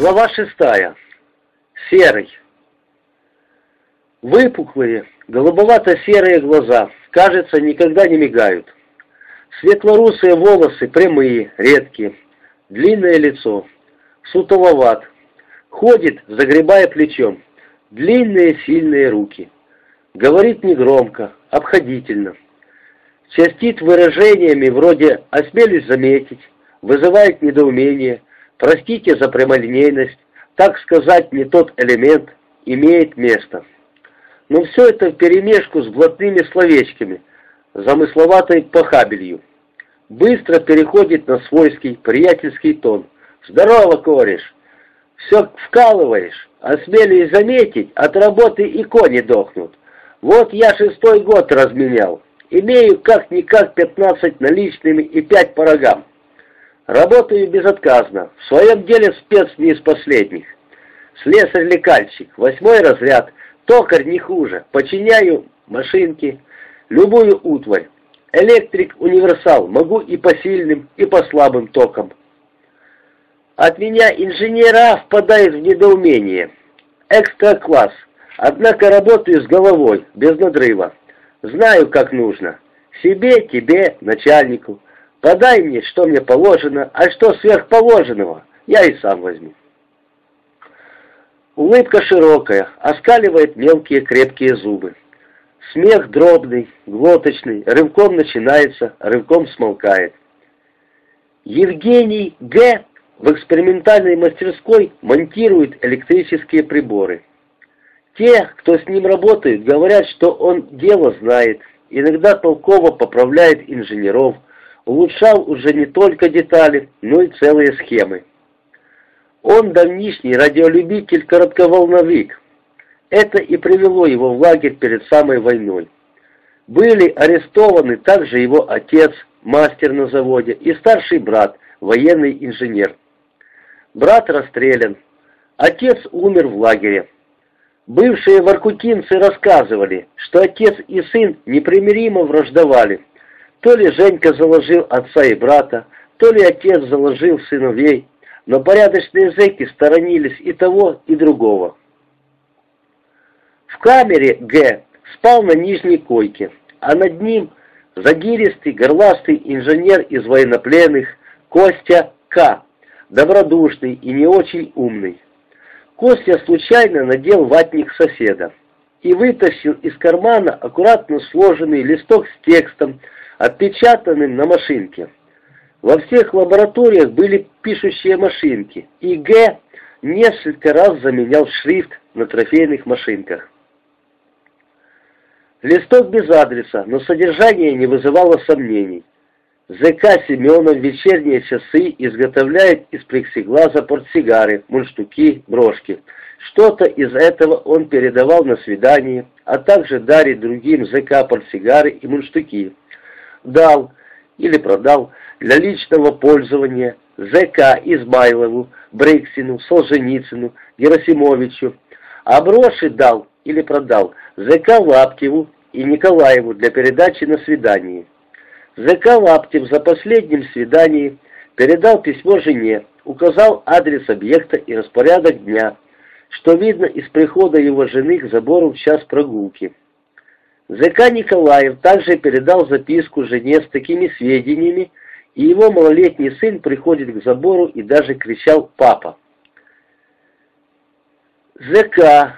Глава шестая. Серый. Выпуклые, голубовато-серые глаза, кажется, никогда не мигают. Светлорусые волосы, прямые, редкие, длинное лицо, сутуловат. Ходит, загребая плечом, длинные сильные руки. Говорит негромко, обходительно. Частит выражениями вроде «осмелюсь заметить», вызывает недоумение, простите за прямолинейность, так сказать, не тот элемент, имеет место. Но все это вперемешку с блатными словечками, замысловатой похабелью. Быстро переходит на свойский, приятельский тон. «Здорово, кореш! Все вкалываешь, осмелись заметить, от работы и кони дохнут. Вот я шестой год разменял, имею как-никак пятнадцать наличными и пять по рогам. Работаю безотказно, в своем деле спец не из последних. Слесарь-лекальщик, восьмой разряд, Токарь не хуже. Починяю машинки, любую утварь. Электрик-универсал. Могу и по сильным, и по слабым токам. От меня инженера впадает в недоумение. Экстра-класс. Однако работаю с головой, без надрыва. Знаю, как нужно. Себе, тебе, начальнику. Подай мне, что мне положено, а что сверхположенного, я и сам возьму. Улыбка широкая, оскаливает мелкие крепкие зубы. Смех дробный, глоточный, рывком начинается, рывком смолкает. Евгений Г. в экспериментальной мастерской монтирует электрические приборы. Те, кто с ним работает, говорят, что он дело знает, иногда толково поправляет инженеров, улучшал уже не только детали, но и целые схемы. Он давнишний радиолюбитель-коротковолновик. Это и привело его в лагерь перед самой войной. Были арестованы также его отец, мастер на заводе, и старший брат, военный инженер. Брат расстрелян. Отец умер в лагере. Бывшие воркутинцы рассказывали, что отец и сын непримиримо враждовали. То ли Женька заложил отца и брата, то ли отец заложил сыновей, но порядочные зэки сторонились и того, и другого. В камере Г. спал на нижней койке, а над ним загиристый, горластый инженер из военнопленных Костя К., добродушный и не очень умный. Костя случайно надел ватник соседа и вытащил из кармана аккуратно сложенный листок с текстом, отпечатанным на машинке. Во всех лабораториях были пишущие машинки, и Г несколько раз заменял шрифт на трофейных машинках. Листок без адреса, но содержание не вызывало сомнений. ЗК Семенов в вечерние часы изготовляет из плексиглаза портсигары, мундштуки, брошки. Что-то из этого он передавал на свидании, а также дарит другим ЗК портсигары и мундштуки. Дал или продал для личного пользования ЗК Измайлову, Брыксину, Солженицыну, Герасимовичу, а броши дал или продал ЗК Лаптеву и Николаеву для передачи на свидании. ЗК Лаптев за последним свиданием передал письмо жене, указал адрес объекта и распорядок дня, что видно из прихода его жены к забору в час прогулки. ЗК Николаев также передал записку жене с такими сведениями, и его малолетний сын приходит к забору и даже кричал «папа». ЗК,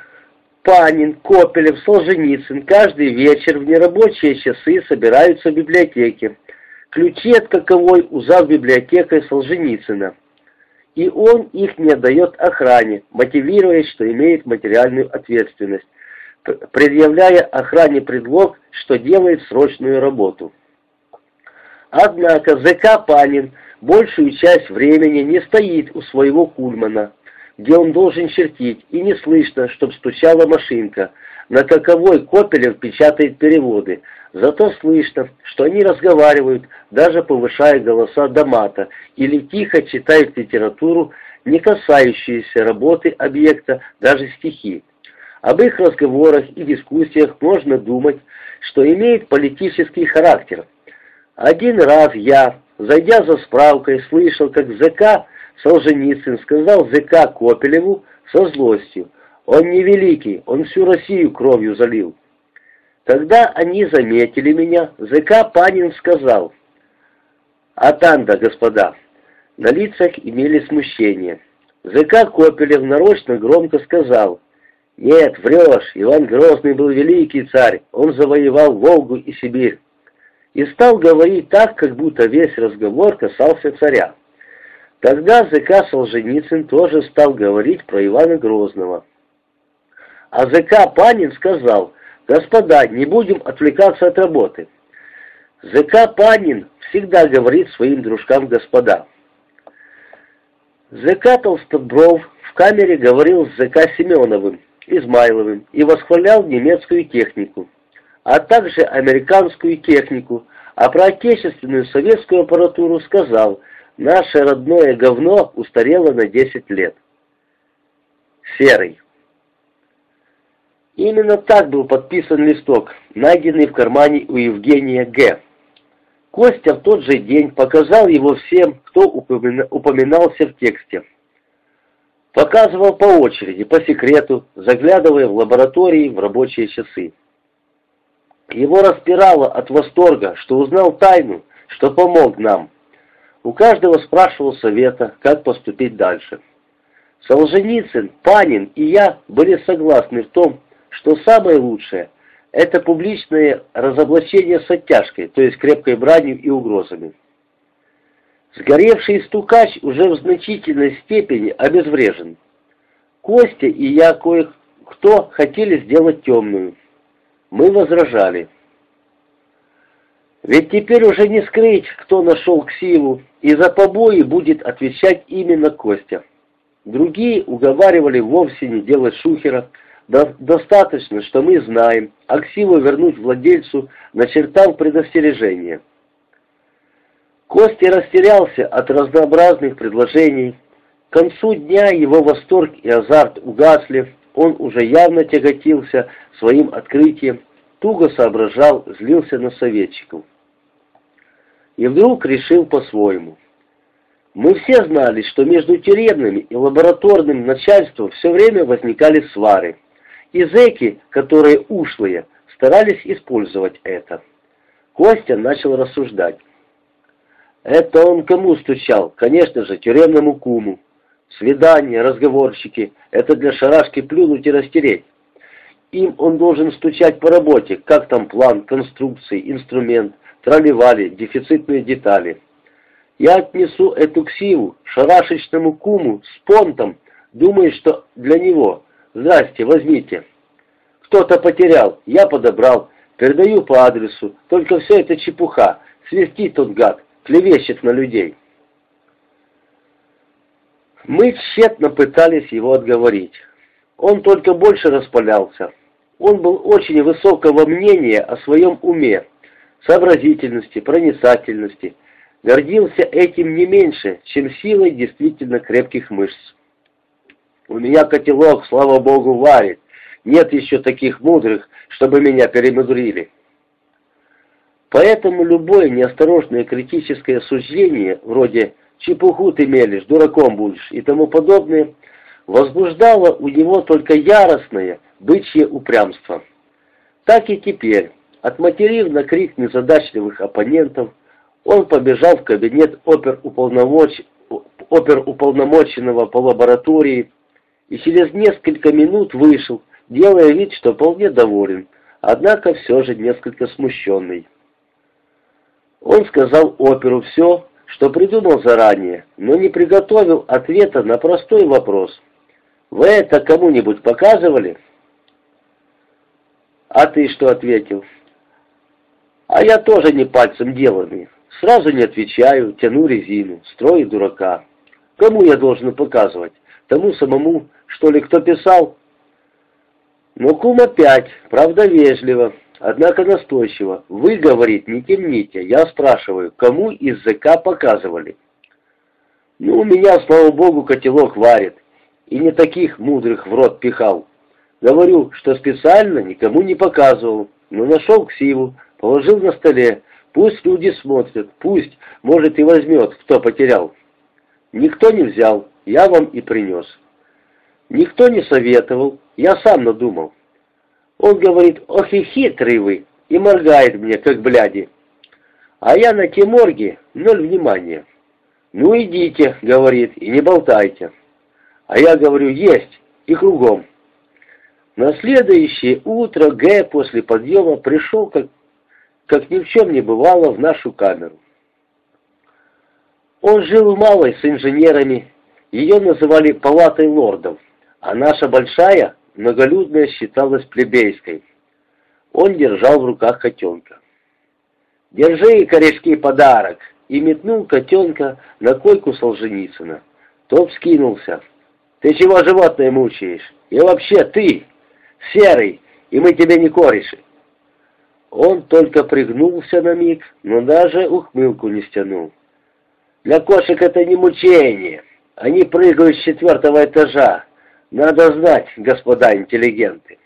Панин, Копелев, Солженицын каждый вечер в нерабочие часы собираются в библиотеке. Ключи от каковой у зав библиотекой Солженицына. И он их не отдает охране, мотивируя, что имеет материальную ответственность, предъявляя охране предлог, что делает срочную работу. Однако ЗК Панин большую часть времени не стоит у своего кульмана, где он должен чертить, и не слышно, чтоб стучала машинка, на каковой Копелев печатает переводы. Зато слышно, что они разговаривают, даже повышая голоса до мата, или тихо читают литературу, не касающуюся работы объекта, даже стихи. Об их разговорах и дискуссиях можно думать, что имеет политический характер – один раз я, зайдя за справкой, слышал, как ЗК Солженицын сказал ЗК Копелеву со злостью, он не великий, он всю Россию кровью залил. Когда они заметили меня, ЗК Панин сказал, «Атанда, господа!» На лицах имели смущение. ЗК Копелев нарочно громко сказал, «Нет, врешь, Иван Грозный был великий царь, он завоевал Волгу и Сибирь». И стал говорить так, как будто весь разговор касался царя. Тогда ЗК Солженицын тоже стал говорить про Ивана Грозного. А ЗК Панин сказал, «Господа, не будем отвлекаться от работы». ЗК Панин всегда говорит своим дружкам «господа». ЗК Толстобров в камере говорил с ЗК Семеновым, Измайловым и восхвалял немецкую технику, а также американскую технику, а про отечественную советскую аппаратуру сказал «Наше родное говно устарело на 10 лет». Серый. Именно так был подписан листок, найденный в кармане у Евгения Г. Костя в тот же день показал его всем, кто упоминался в тексте. Показывал по очереди, по секрету, заглядывая в лаборатории в рабочие часы. Его распирало от восторга, что узнал тайну, что помог нам. У каждого спрашивал совета, как поступить дальше. Солженицын, Панин и я были согласны в том, что самое лучшее – это публичное разоблачение с оттяжкой, то есть крепкой бранью и угрозами. Сгоревший стукач уже в значительной степени обезврежен. Костя и я кое-кто хотели сделать темную. Мы возражали. Ведь теперь уже не скрыть, кто нашел Ксиву, и за побои будет отвечать именно Костя. Другие уговаривали вовсе не делать шухера, Достаточно, что мы знаем, Аксиву вернуть владельцу, начертав предостережение. Кости растерялся от разнообразных предложений. К концу дня его восторг и азарт угасли, он уже явно тяготился своим открытием, туго соображал, злился на советчиков. И вдруг решил по-своему. Мы все знали, что между тюремными и лабораторным начальством все время возникали свары. И зэки, которые ушлые, старались использовать это. Костя начал рассуждать. Это он кому стучал? Конечно же, тюремному куму. Свидания, разговорчики — это для шарашки плюнуть и растереть. Им он должен стучать по работе, как там план, конструкции, инструмент, тролливали, дефицитные детали. Я отнесу эту ксиву шарашечному куму с понтом, думая, что для него. Здрасте, возьмите. Кто-то потерял, я подобрал, передаю по адресу. Только все это чепуха. Свистит тот гад, клевещет на людей. Мы тщетно пытались его отговорить. Он только больше распалялся. Он был очень высокого мнения о своем уме, сообразительности, проницательности. Гордился этим не меньше, чем силой действительно крепких мышц. У меня котелок, слава богу, варит. Нет еще таких мудрых, чтобы меня перемудрили. Поэтому любое неосторожное критическое суждение, вроде «чепуху ты мелешь, дураком будешь» и тому подобное, возбуждало у него только яростное, бычье упрямство. Так и теперь, отматерив на крик незадачливых оппонентов, он побежал в кабинет оперуполномоч... оперуполномоченного по лаборатории и через несколько минут вышел, делая вид, что вполне доволен, однако все же несколько смущенный. Он сказал оперу все, что придумал заранее, но не приготовил ответа на простой вопрос. «Вы это кому-нибудь показывали?» «А ты что ответил?» «А я тоже не пальцем деланный. Сразу не отвечаю, тяну резину, строю дурака. Кому я должен показывать? Тому самому, что ли, кто писал? Но кум опять, правда вежливо, однако настойчиво. Вы, говорит, не темните. Я спрашиваю, кому из ЗК показывали? Ну, у меня, слава богу, котелок варит. И не таких мудрых в рот пихал. Говорю, что специально никому не показывал, но нашел ксиву, положил на столе. Пусть люди смотрят, пусть, может, и возьмет, кто потерял. Никто не взял, я вам и принес. Никто не советовал, я сам надумал. Он говорит, ох и хитрый вы, и моргает мне, как бляди. А я на Тиморге ноль внимания. «Ну идите», — говорит, — «и не болтайте». А я говорю, есть, и кругом. На следующее утро Г. после подъема пришел, как, как ни в чем не бывало, в нашу камеру. Он жил в малой с инженерами, ее называли палатой лордов, а наша большая, многолюдная, считалась плебейской. Он держал в руках котенка. «Держи, корешки, подарок!» и метнул котенка на койку Солженицына. Тот вскинулся. «Ты чего животное мучаешь? И вообще ты, серый, и мы тебе не кореши!» Он только пригнулся на миг, но даже ухмылку не стянул. «Для кошек это не мучение. Они прыгают с четвертого этажа. Надо знать, господа интеллигенты».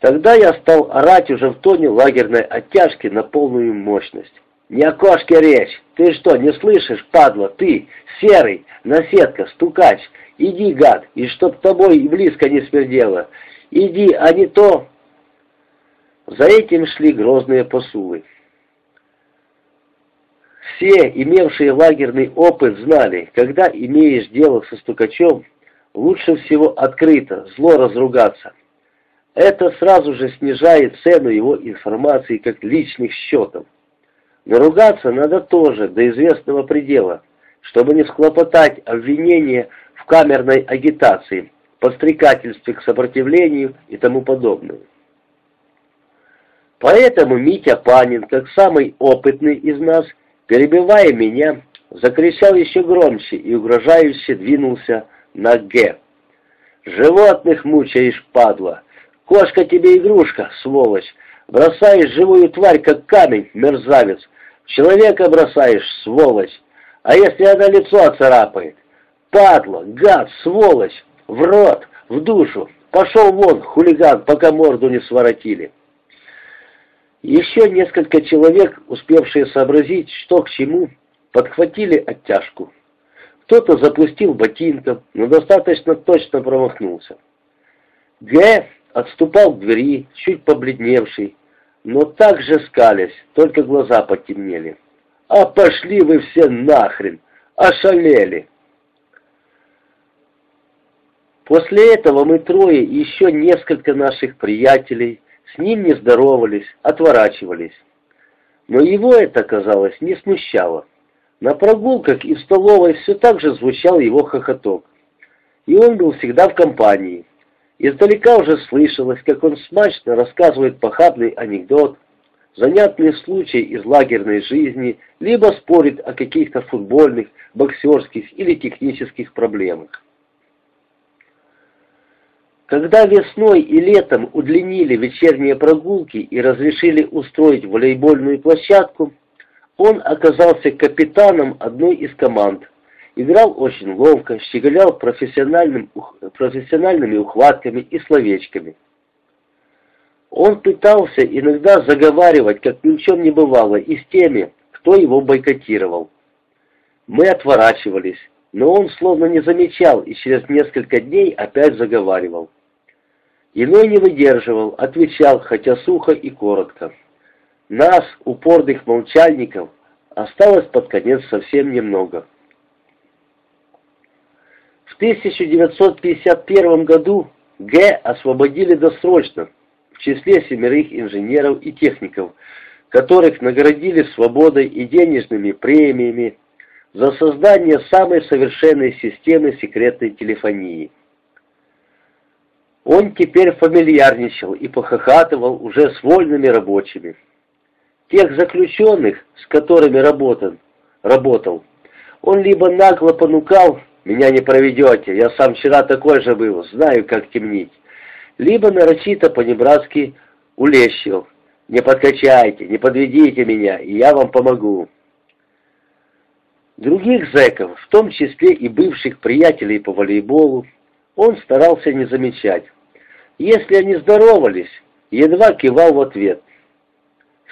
Тогда я стал орать уже в тоне лагерной оттяжки на полную мощность. «Не о кошке речь! Ты что, не слышишь, падла? Ты, серый, наседка, стукач! Иди, гад, и чтоб тобой и близко не смердело! Иди, а не то...» За этим шли грозные посулы. Все, имевшие лагерный опыт, знали, когда имеешь дело со стукачом, лучше всего открыто, зло разругаться. Это сразу же снижает цену его информации как личных счетов. Но ругаться надо тоже до известного предела, чтобы не схлопотать обвинения в камерной агитации, подстрекательстве к сопротивлению и тому подобное. Поэтому Митя Панин, как самый опытный из нас, перебивая меня, закричал еще громче и угрожающе двинулся на Г. «Животных мучаешь, падла! Кошка тебе игрушка, сволочь! Бросаешь живую тварь, как камень, мерзавец! Человека бросаешь, сволочь! А если она лицо оцарапает? Падла, гад, сволочь! В рот, в душу! Пошел вон, хулиган, пока морду не своротили!» Еще несколько человек, успевшие сообразить, что к чему, подхватили оттяжку. Кто-то запустил ботинком, но достаточно точно промахнулся. Г. отступал к двери, чуть побледневший, но так же скалясь, только глаза потемнели. «А пошли вы все нахрен! Ошалели!» После этого мы трое и еще несколько наших приятелей с ним не здоровались, отворачивались. Но его это, казалось, не смущало. На прогулках и в столовой все так же звучал его хохоток. И он был всегда в компании. Издалека уже слышалось, как он смачно рассказывает похабный анекдот, занятный случай из лагерной жизни, либо спорит о каких-то футбольных, боксерских или технических проблемах. Когда весной и летом удлинили вечерние прогулки и разрешили устроить волейбольную площадку, он оказался капитаном одной из команд. Играл очень ловко, щеголял профессиональным, профессиональными ухватками и словечками. Он пытался иногда заговаривать, как ни в чем не бывало, и с теми, кто его бойкотировал. Мы отворачивались, но он словно не замечал и через несколько дней опять заговаривал. Иной не выдерживал, отвечал, хотя сухо и коротко. Нас, упорных молчальников, осталось под конец совсем немного. В 1951 году Г. освободили досрочно, в числе семерых инженеров и техников, которых наградили свободой и денежными премиями за создание самой совершенной системы секретной телефонии. Он теперь фамильярничал и похохатывал уже с вольными рабочими. Тех заключенных, с которыми работал, работал, он либо нагло понукал, «Меня не проведете, я сам вчера такой же был, знаю, как темнить», либо нарочито по-небратски улещил, «Не подкачайте, не подведите меня, и я вам помогу». Других зэков, в том числе и бывших приятелей по волейболу, он старался не замечать. Если они здоровались, едва кивал в ответ.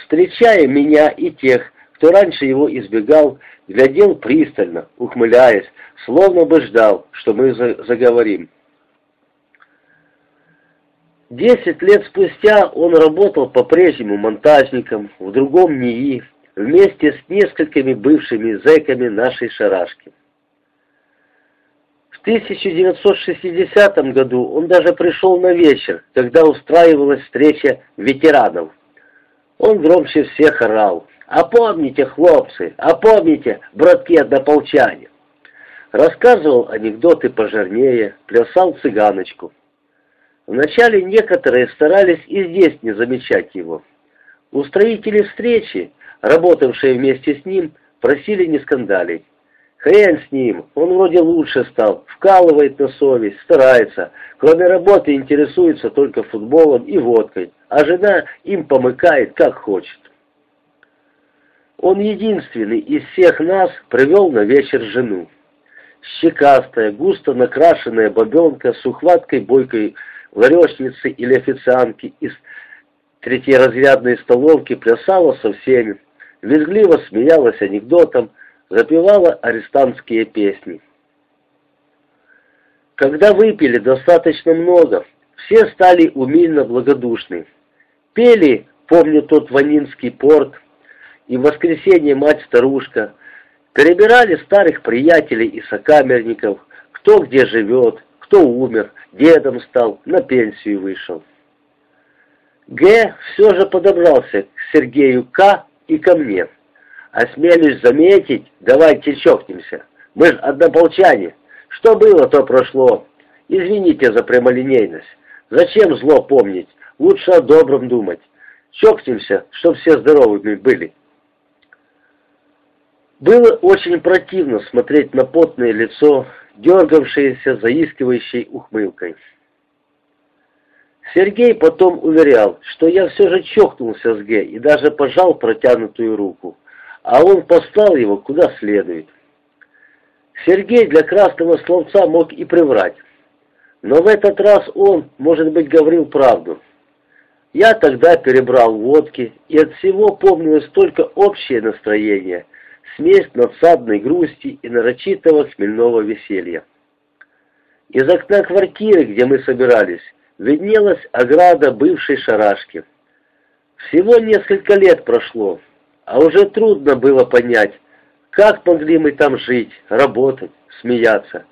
Встречая меня и тех, кто раньше его избегал, глядел пристально, ухмыляясь, словно бы ждал, что мы заговорим. Десять лет спустя он работал по-прежнему монтажником в другом НИИ вместе с несколькими бывшими зэками нашей шарашки. В 1960 году он даже пришел на вечер, когда устраивалась встреча ветеранов. Он громче всех орал. «Опомните, хлопцы! Опомните, братки-однополчане!» Рассказывал анекдоты пожирнее, плясал цыганочку. Вначале некоторые старались и здесь не замечать его. Устроители встречи, работавшие вместе с ним, просили не скандалить. Хрен с ним, он вроде лучше стал, вкалывает на совесть, старается, кроме работы интересуется только футболом и водкой, а жена им помыкает как хочет. Он единственный из всех нас привел на вечер жену. Щекастая, густо накрашенная бабенка с ухваткой бойкой ларешницы или официантки из третьеразрядной столовки плясала со всеми, визгливо смеялась анекдотом, запевала арестантские песни. Когда выпили достаточно много, все стали умильно благодушны. Пели, помню тот Ванинский порт, и в воскресенье мать-старушка, перебирали старых приятелей и сокамерников, кто где живет, кто умер, дедом стал, на пенсию вышел. Г. все же подобрался к Сергею К. и ко мне. Осмелюсь заметить, давайте чокнемся. Мы ж однополчане. Что было, то прошло. Извините за прямолинейность. Зачем зло помнить? Лучше о добром думать. Чокнемся, чтоб все здоровыми были. Было очень противно смотреть на потное лицо, дергавшееся заискивающей ухмылкой. Сергей потом уверял, что я все же чокнулся с Г и даже пожал протянутую руку, а он послал его куда следует. Сергей для красного словца мог и приврать, но в этот раз он, может быть, говорил правду. Я тогда перебрал водки, и от всего помнилось только общее настроение, смесь надсадной грусти и нарочитого хмельного веселья. Из окна квартиры, где мы собирались, виднелась ограда бывшей шарашки. Всего несколько лет прошло, а уже трудно было понять, как могли мы там жить, работать, смеяться.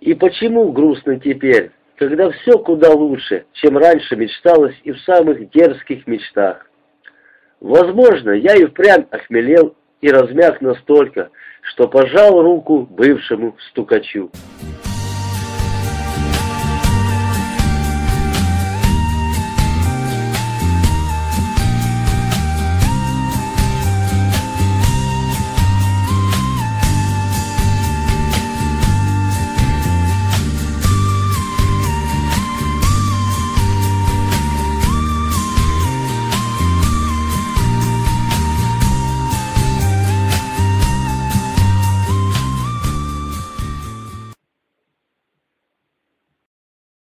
И почему грустно теперь, когда все куда лучше, чем раньше мечталось и в самых дерзких мечтах. Возможно, я и впрямь охмелел и размяк настолько, что пожал руку бывшему стукачу.